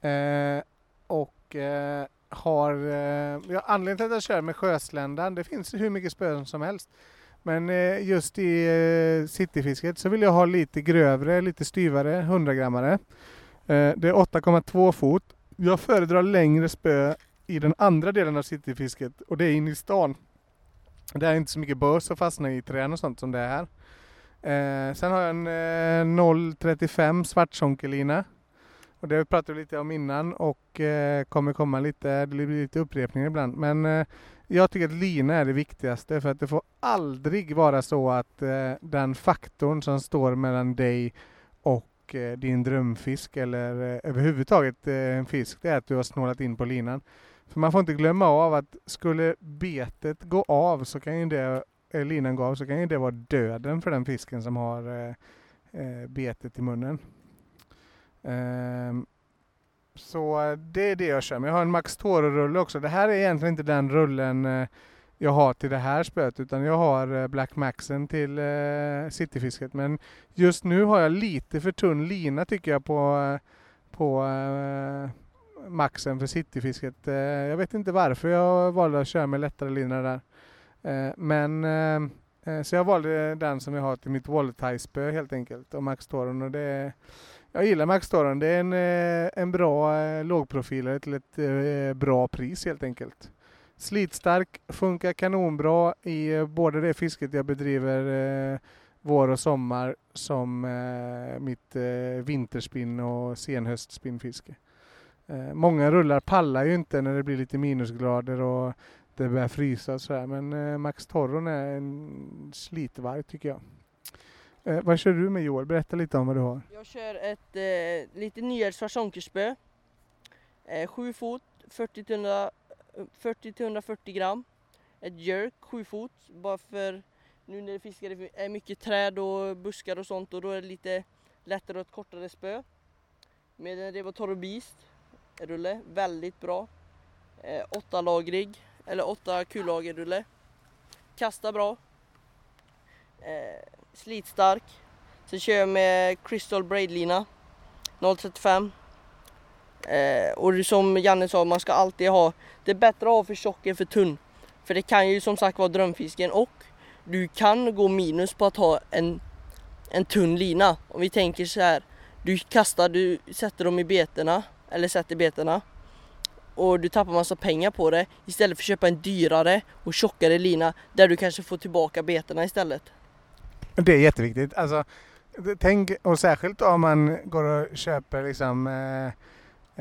Eh, och har, ja, anledningen till att jag kör med Sjösländan, det finns hur mycket spön som helst. Men eh, just i eh, cityfisket så vill jag ha lite grövre, lite styvare 100 grammare. Eh, det är 8,2 fot. Jag föredrar längre spö i den andra delen av cityfisket och det är inne i stan. Det är inte så mycket börs att fastna i trän och sånt som det är här. sen har jag en 0,35 svartsonkelina. Och det pratade vi lite om innan och kommer komma lite, det blir lite upprepningar ibland. Men jag tycker att lina är det viktigaste för att det får aldrig vara så att eh, den faktorn som står mellan dig och eh, din drömfisk eller eh, överhuvudtaget eh, en fisk, det är att du har snålat in på linan. För man får inte glömma av att skulle betet gå av så kan ju det, eh, linan gå av så kan ju det vara döden för den fisken som har eh, eh betet i munnen. Ehm, så eh, det är det jag kör med. Jag har en Max Toro-rulle också. Det här är egentligen inte den rullen eh, jag har till det här spöet utan jag har eh, Black Maxen till cityfisket. Men just nu har jag lite för tunn lina tycker jag på, på Maxen för cityfisket. Jag vet inte varför jag valde att köra med lättare lina där. Men så jag valde den som jag har till mitt Wallet spö helt enkelt och Max Toron och det jag gillar Max Det är en, eh, en bra eh, lågprofilare till ett eh, bra pris helt enkelt. Slitstark, funkar kanonbra i både det fisket jag bedriver vår och sommar som mitt vinterspinn och senhöstspinnfiske. Många rullar pallar ju inte när det blir lite minusgrader och det börjar frysa och sådär men Max Torron är en slitvarg tycker jag. Eh, vad kör du med Joel? Berätta lite om vad du har. Jag kör ett eh, lite nyare svartsonkerspö. Eh, fot, 40-140 gram. Ett jerk 7 fot, bara för nu när det fiskar är mycket träd och buskar och sånt och då är det lite lättare och ett kortare spö. Med en Revatoro Beast rulle, väldigt bra. Eh, åtta lagrig, eller åtta kullager rulle. Kastar bra. Eh, slitstark. Sen kör jag med Crystal Braid-lina 035. Eh, och som Janne sa, man ska alltid ha, det är bättre att ha för tjock än för tunn. För det kan ju som sagt vara drömfisken och du kan gå minus på att ha en, en tunn lina. Om vi tänker så här, du kastar, du sätter dem i betena, eller sätter betena och du tappar massa pengar på det istället för att köpa en dyrare och tjockare lina där du kanske får tillbaka betena istället. Det är jätteviktigt. Alltså, tänk, och särskilt om man går och köper liksom eh,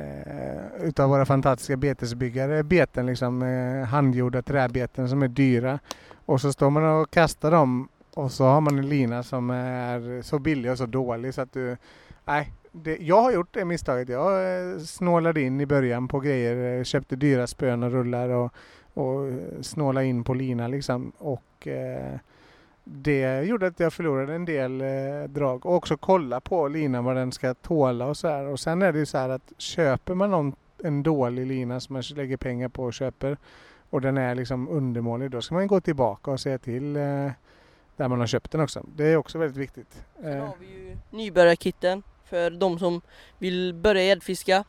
eh, utav våra fantastiska betesbyggare beten, liksom eh, handgjorda träbeten som är dyra. Och så står man och kastar dem och så har man en lina som är så billig och så dålig så att du... Nej, det, jag har gjort det misstaget. Jag eh, snålade in i början på grejer, eh, köpte dyra spön och rullar och, och eh, snålade in på lina liksom. Och eh, det gjorde att jag förlorade en del eh, drag och också kolla på linan vad den ska tåla och så här. Och sen är det ju så här att köper man någon, en dålig lina som man lägger pengar på och köper och den är liksom undermålig då ska man gå tillbaka och säga till eh, där man har köpt den också. Det är också väldigt viktigt. Sen Eh, har vi ju nybörjarkitten för de som vill börja gäddfiska.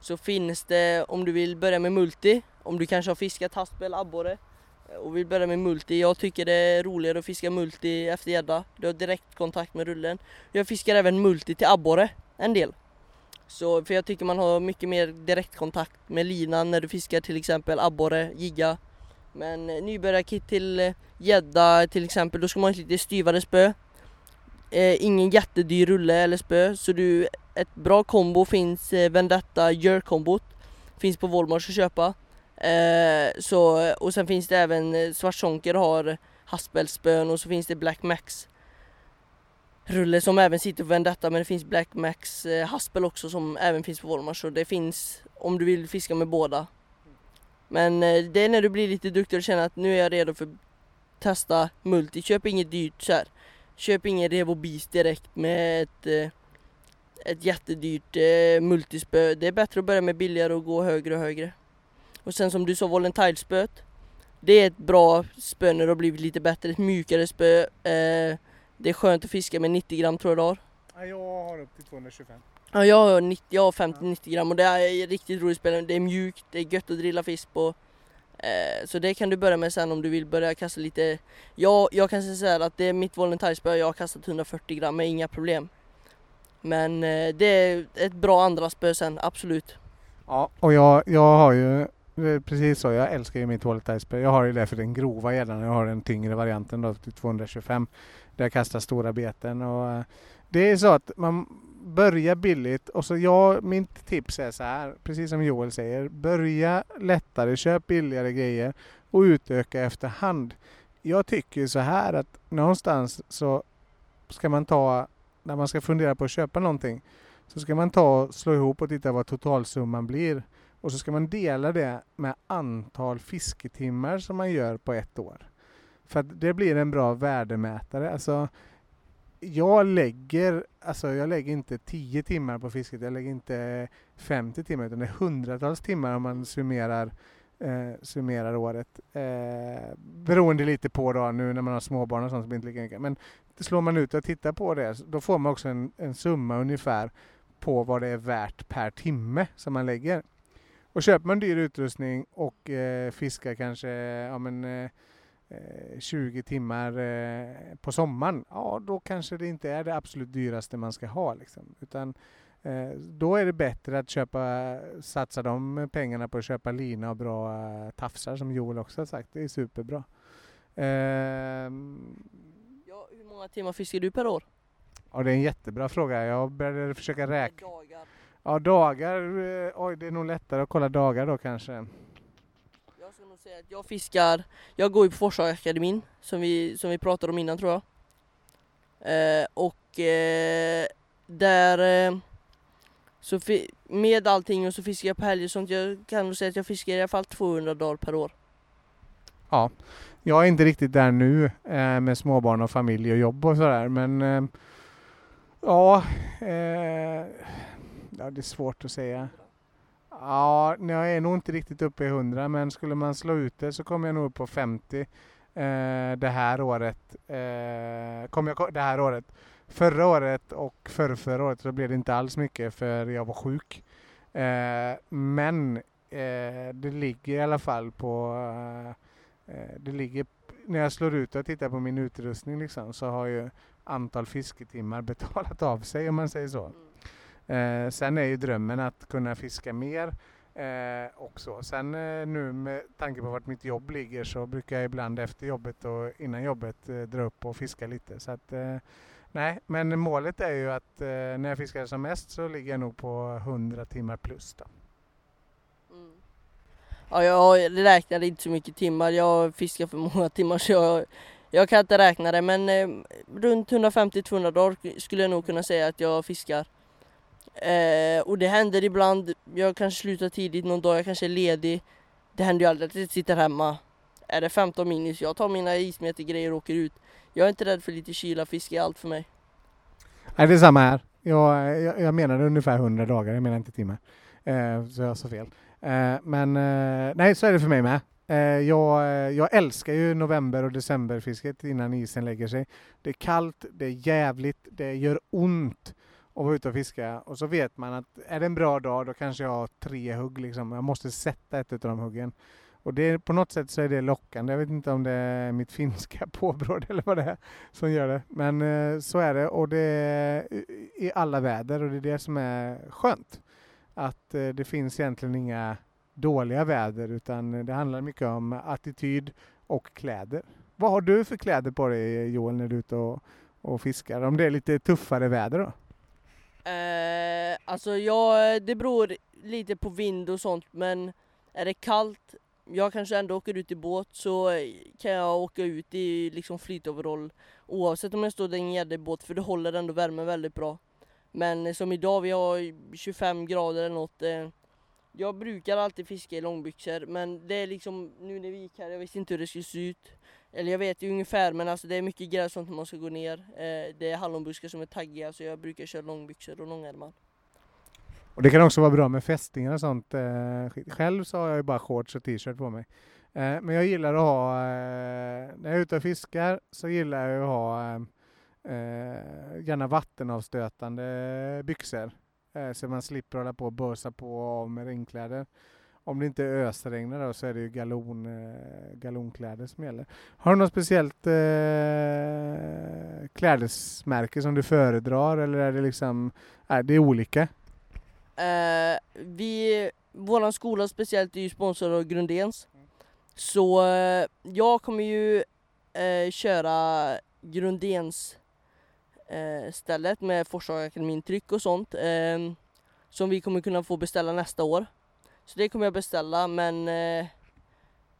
Så finns det om du vill börja med multi, om du kanske har fiskat haspel, abborre eh, och vill börja med multi. Jag tycker det är roligare att fiska multi efter gädda. Du har direkt kontakt med rullen. Jag fiskar även multi till abborre en del. Så, för jag tycker man har mycket mer direktkontakt med linan när du fiskar till exempel abborre, jigga. Men eh, nybörjarkit till eh, gädda till exempel, då ska man ha ett lite styvare spö. Eh, ingen jättedyr rulle eller spö, så du, ett bra kombo finns eh, Vendetta Jerk-kombot. Finns på Walmart att köpa. Eh, så, och sen finns det även eh, svartzonker Svartsonker har haspelspön och så finns det Black Max rulle som även sitter på Vendetta men det finns Black Max eh, haspel också som även finns på Volmar så det finns om du vill fiska med båda. Men eh, det är när du blir lite duktig och känner att nu är jag redo för att testa multi. Köp inget dyrt så här. Köp ingen Revo Beast direkt med ett, eh, ett jättedyrt eh, multispö. Det är bättre att börja med billigare och gå högre och högre. Och sen som du sa, Volentile-spöet. Det är ett bra spö när det har blivit lite bättre, ett mjukare spö. Eh, det är skönt att fiska med 90 gram tror jag du har. ja, jag har upp till 225. Ja, jag har, 90, jag har 50-90 gram och det är riktigt roligt spel. Det är mjukt, det är gött att drilla fisk på. Eh, så det kan du börja med sen om du vill börja kasta lite. Ja, jag kan säga så här att det är mitt volunteerspö, jag har kastat 140 gram med inga problem. Men eh, det är ett bra andra spö sen, absolut. Ja, och jag, jag har ju Eh, precis så, jag älskar ju mitt Wallet Iceberg. Jag har ju det för den grova gäddan. Jag har den tyngre varianten då typ till 225. Där jag kastar stora beten och eh, det är så att man börjar billigt och så jag, mitt tips är så här, precis som Joel säger, börja lättare, köp billigare grejer och utöka efterhand. Jag tycker så här att någonstans så ska man ta, när man ska fundera på att köpa någonting, så ska man ta slå ihop och titta vad totalsumman blir. Och så ska man dela det med antal fisketimmar som man gör på ett år. För att det blir en bra värdemätare. Alltså, jag lägger, alltså jag lägger inte 10 timmar på fisket, jag lägger inte 50 timmar utan det är hundratals timmar om man summerar, eh, summerar året. Eh, beroende lite på då nu när man har småbarn och sånt som blir inte lika mycket. Men slår man ut och tittar på det då får man också en, en summa ungefär på vad det är värt per timme som man lägger. Och köper man dyr utrustning och eh, fiskar kanske ja, men, eh, 20 timmar eh, på sommaren, ja då kanske det inte är det absolut dyraste man ska ha. Liksom. Utan, eh, då är det bättre att köpa, satsa de pengarna på att köpa lina och bra eh, tafsar som Joel också har sagt. Det är superbra. Ehm, Ja, hur många timmar fiskar du per år? ja, det är en jättebra fråga. Jag började försöka räkna. Dagar. Ja, dagar. eh, Oj, det är nog lättare att kolla dagar då kanske. Jag ska nog säga att jag fiskar, jag går ju på Forsakademin som vi, som vi pratade om innan tror jag. Eh, och eh, där eh, så med allting och så fiskar jag på helger och sånt. Jag kan nog säga att jag fiskar i alla fall 200 dagar per år. Ja, jag är inte riktigt där nu eh, med småbarn och familj och jobb och sådär men eh, ja, ja, det är svårt att säga. Ja, jag är nog inte riktigt uppe i 100 men skulle man slå ut det så kommer jag nog upp på 50 eh, det här året. Eh, kom jag, det här året. Förra året och förra, förra året så blev det inte alls mycket för jag var sjuk. Eh, men eh, det ligger i alla fall på eh, eh det ligger, när jag slår ut och tittar på min utrustning liksom, så har ju antal fisketimmar betalat av sig om man säger så. Mm. Eh, sen är ju drömmen att kunna fiska mer eh, också. Sen eh, nu med tanke på vart mitt jobb ligger så brukar jag ibland efter jobbet och innan jobbet eh, dra upp och fiska lite. Så att, eh, nej, men målet är ju att eh, när jag fiskar som mest så ligger jag nog på 100 timmar plus. Då. Mm. Ja, jag räknar inte så mycket timmar. Jag fiskar för många timmar så jag, jag kan inte räkna det. Men eh, runt 150-200 dagar skulle jag nog kunna säga att jag fiskar. Eh, och det händer ibland. Jag kanske slutar tidigt någon dag, jag kanske är ledig. Det händer ju aldrig att jag sitter hemma. Är det 15 minus, jag tar mina ismetergrejer och åker ut. Jag är inte rädd för lite kyla, fiske är allt för mig. Nej, det är samma här. Jag, jag, jag menade ungefär 100 dagar, jag menar inte timmar. Eh, så jag sa fel. Eh, men eh, nej, så är det för mig med. Eh, jag, eh, jag älskar ju november och decemberfisket innan isen lägger sig. Det är kallt, det är jävligt, det gör ont och vara ute och fiska. Och så vet man att är det en bra dag då kanske jag har tre hugg liksom. Jag måste sätta ett av de huggen. Och det, på något sätt så är det lockande. Jag vet inte om det är mitt finska påbrå eller vad det är som gör det. Men eh, så är det och det är i alla väder och det är det som är skönt. Att eh, det finns egentligen inga dåliga väder utan det handlar mycket om attityd och kläder. Vad har du för kläder på dig Joel när du är ute och, och fiskar? Om det är lite tuffare väder då? Eh, alltså ja, det beror lite på vind och sånt men är det kallt, jag kanske ändå åker ut i båt så kan jag åka ut i liksom flytoverall oavsett om jag står där nere i båt för det håller ändå värmen väldigt bra. Men eh, som idag, vi har 25 grader eller något. Eh, jag brukar alltid fiska i långbyxor men det är liksom nu när vi gick här, jag visste inte hur det skulle se ut. Eller jag vet ju ungefär men alltså det är mycket gräs sånt när man ska gå ner. Eh, det är hallonbuskar som är taggiga så jag brukar köra långbyxor och långärmar. Och det kan också vara bra med fästingar och sånt. Eh, själv så har jag ju bara shorts och t-shirt på mig. Eh, men jag gillar att ha, eh, när jag är ute och fiskar så gillar jag att ha eh, eh, gärna vattenavstötande byxor. Så man slipper hålla på och bösa på och av med regnkläder. Om det inte ösregnar då så är det ju galon, eh, galonkläder som gäller. Har du något speciellt eh, klädesmärke som du föredrar eller är det liksom, är det olika? Eh, vi, våran skola speciellt är ju sponsrad av Grundens. Så eh, jag kommer ju eh, köra Grundens stället med Forshaga tryck och sånt. Som vi kommer kunna få beställa nästa år. Så det kommer jag beställa men eh,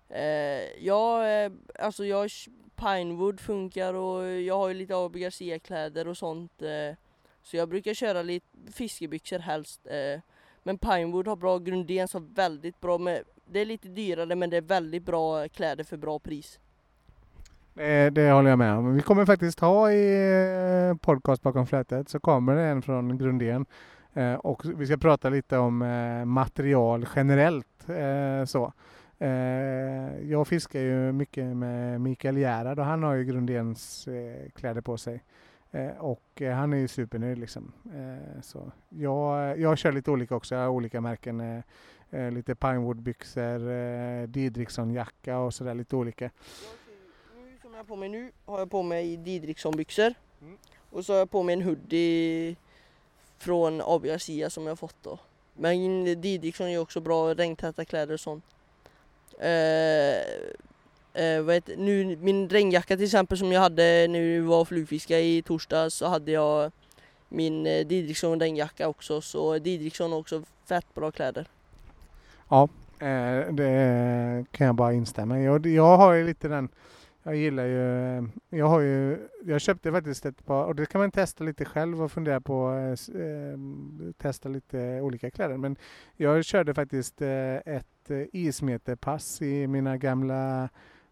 eh, jag, eh, alltså jag, Pinewood funkar och jag har ju lite AB Garcia-kläder och sånt. Eh, så jag brukar köra lite fiskebyxor helst. Eh, men Pinewood har bra, Grundens har väldigt bra, med, det är lite dyrare men det är väldigt bra kläder för bra pris. Det, det håller jag med om. Vi kommer faktiskt ha i eh, podcast bakom flötet så kommer det en från Grundén Eh, och vi ska prata lite om eh, material generellt. Eh, så. jag fiskar ju mycket med Mikael Gerhard och han har ju Grundéns kläder på sig. och han är ju supernöjd liksom. så jag, jag kör lite olika också, jag har olika märken. lite Pinewood-byxor, eh, Didriksson-jacka och sådär lite olika. Nu som jag har på mig nu har jag på mig Didriksson-byxor. Mm. Och så har jag på mig en hoodie från AB Garcia som jag fått då. Men Didriksson gör också bra regntäta kläder och sånt. Eh, eh, vad heter, nu, min regnjacka till exempel som jag hade när vi var flugfiska i torsdags så hade jag min eh, Didriksson regnjacka också så Didriksson har också fett bra kläder. Ja, eh, det kan jag bara instämma i. Jag, jag har ju lite den jag gillar ju, jag har ju, jag köpte faktiskt ett par, och det kan man testa lite själv och fundera på, eh, ehm, testa lite olika kläder. Men jag körde faktiskt eh, ett eh, ismeterpass i mina gamla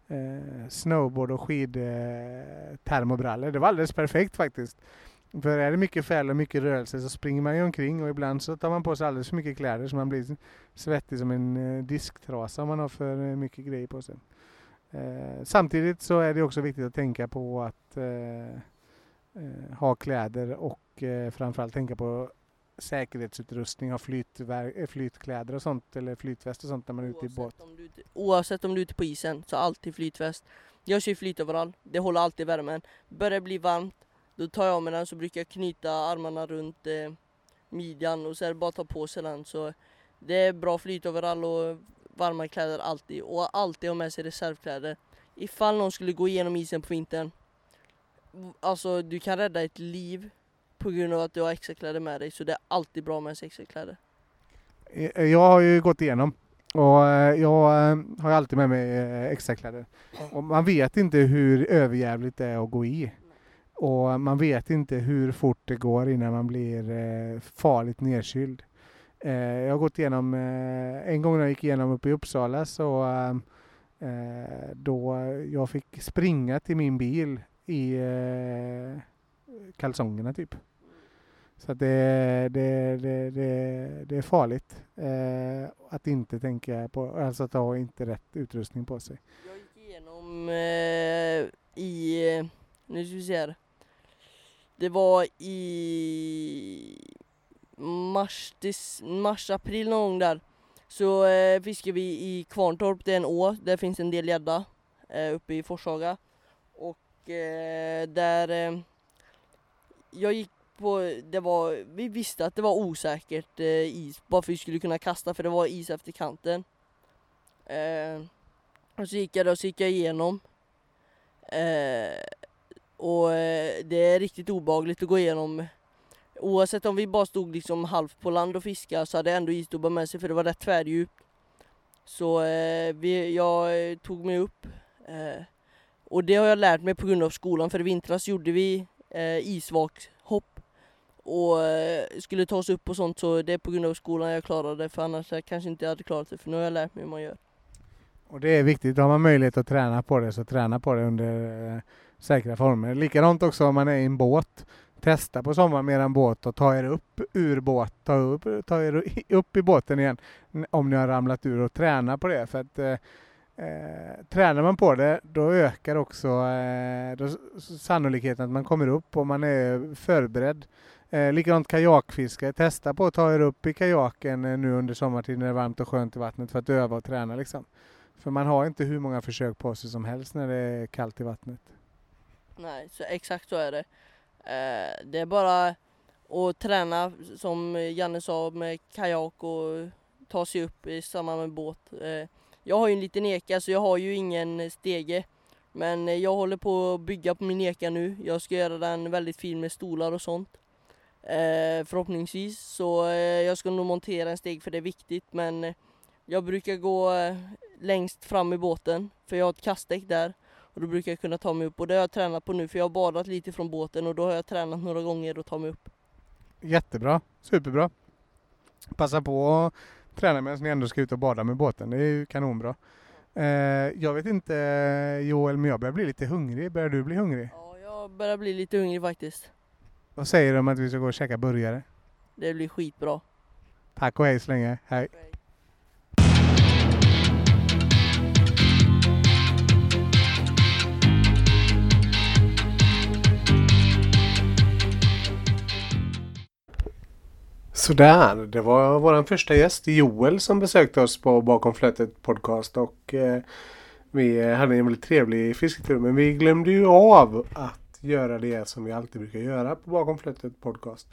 eh, snowboard och skidtermobrallor. Eh, det var alldeles perfekt faktiskt. För är det mycket fäll och mycket rörelse så springer man ju omkring och ibland så tar man på sig alldeles för mycket kläder så man blir svettig som en eh, disktrasa om man har för eh, mycket grejer på sig. Eh, samtidigt så är det också viktigt att tänka på att eh, eh ha kläder och eh, framförallt tänka på säkerhetsutrustning, ha eh, flytkläder och sånt eller flytväst och sånt när man är ute i båt. Om du, oavsett om du är ute på isen så alltid flytväst. Jag kör flytoverall, det håller alltid värmen. Börjar det bli varmt, då tar jag av mig den så brukar jag knyta armarna runt eh, midjan och så är det bara att ta på sig den. Så det är bra flytoverall och varma kläder alltid och alltid ha med sig reservkläder. Ifall någon skulle gå igenom isen på vintern. Alltså du kan rädda ett liv på grund av att du har extra kläder med dig så det är alltid bra med sig extra kläder. Eh, eh, jag har ju gått igenom och eh, jag har alltid med mig extra kläder. Och man vet inte hur överjävligt det är att gå i. Och man vet inte hur fort det går innan man blir farligt nedkyld. Eh, jag har gått igenom, eh, en gång när jag gick igenom uppe i Uppsala så eh, eh då jag fick springa till min bil i eh, kalsongerna typ. Så att det, det, det, det, det är farligt eh, att inte tänka på, alltså att ha inte rätt utrustning på sig. Jag gick igenom eh, i, nu ska vi se här. Det var i mars, dis, mars, april någon gång där. Så eh, fiskade vi i Kvarntorp, det är en å, där finns en del gädda eh, uppe i Forshaga. Och eh, där eh, jag gick på, det var, vi visste att det var osäkert eh, is bara för att vi skulle kunna kasta för det var is efter kanten. Eh, och så gick jag där och så gick jag igenom. Eh, och eh, det är riktigt obagligt att gå igenom. Oavsett om vi bara stod liksom halvt på land och fiskade så hade jag ändå isdubbar med sig för det var rätt tvärdjupt. Så eh, vi, jag eh, tog mig upp. Eh, och det har jag lärt mig på grund av skolan för i vintras gjorde vi eh, isvakshopp och eh, skulle ta oss upp och sånt så det är på grund av skolan jag klarade det för annars jag kanske inte hade klarat det för nu har jag lärt mig hur man gör. Och det är viktigt, har man möjlighet att träna på det så träna på det under eh, säkra former. Likadant också om man är i en båt. Testa på sommaren med en båt och ta er upp ur båt, ta upp, ta er upp i båten igen om ni har ramlat ur och träna på det. För att eh, eh, tränar man på det då ökar också eh, då sannolikheten att man kommer upp och man är förberedd. Eh, likadant kajakfiske. Testa på att ta er upp i kajaken eh, nu under sommartiden när det är varmt och skönt i vattnet för att öva och träna. Liksom. För man har inte hur många försök på sig som helst när det är kallt i vattnet. Nej, så exakt så är det. Eh, det är bara att träna som Janne sa med kajak och ta sig upp i samband med båt. Eh, jag har ju en liten eka så jag har ju ingen stege. Men eh, jag håller på att bygga på min eka nu. Jag ska göra den väldigt fin med stolar och sånt. Eh, förhoppningsvis. Så eh, jag ska nog montera en steg för det är viktigt men eh, jag brukar gå eh, längst fram i båten för jag har ett kastdäck där. Och då brukar jag kunna ta mig upp och det har jag tränat på nu för jag har badat lite från båten och då har jag tränat några gånger att ta mig upp. Jättebra, superbra. Passa på att träna medan ni ändå ska ut och bada med båten, det är ju kanonbra. Eh, jag vet inte Joel, men jag börjar bli lite hungrig. Börjar du bli hungrig? Ja, jag börjar bli lite hungrig faktiskt. Vad säger du om att vi ska gå och käka burgare? Det blir skitbra. Tack och hej så länge, hej. Sådär, det var vår första gäst Joel som besökte oss på Bakom flötet podcast och eh, vi hade en väldigt trevlig fisketur men vi glömde ju av att göra det som vi alltid brukar göra på Bakom flötet podcast.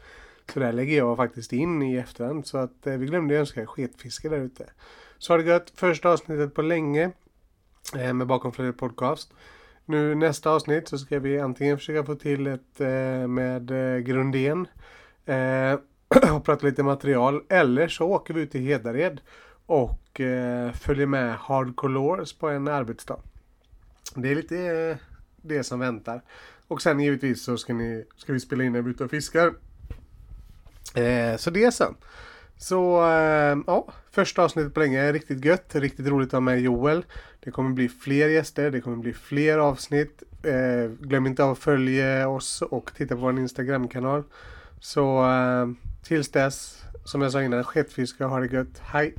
Så där lägger jag faktiskt in i efterhand så att eh, vi glömde önska er sketfiske där ute. Så har det gått första avsnittet på länge eh, med Bakom flötet podcast. Nu nästa avsnitt så ska vi antingen försöka få till ett eh, med eh, Grundén eh, och prata lite material. Eller så åker vi ut till Hedared och eh, följer med Hardcore Lores på en arbetsdag. Det är lite eh, det som väntar. Och sen givetvis så ska, ni, ska vi spela in när vi är ute och fiskar. Eh, så det är sen. Så eh, ja, första avsnittet på länge är riktigt gött. Riktigt roligt att ha med Joel. Det kommer bli fler gäster. Det kommer bli fler avsnitt. Eh, glöm inte att följa oss och titta på vår Instagramkanal. Så eh, tills dess, som jag sa innan, sketfiska, ha det gött. Hej!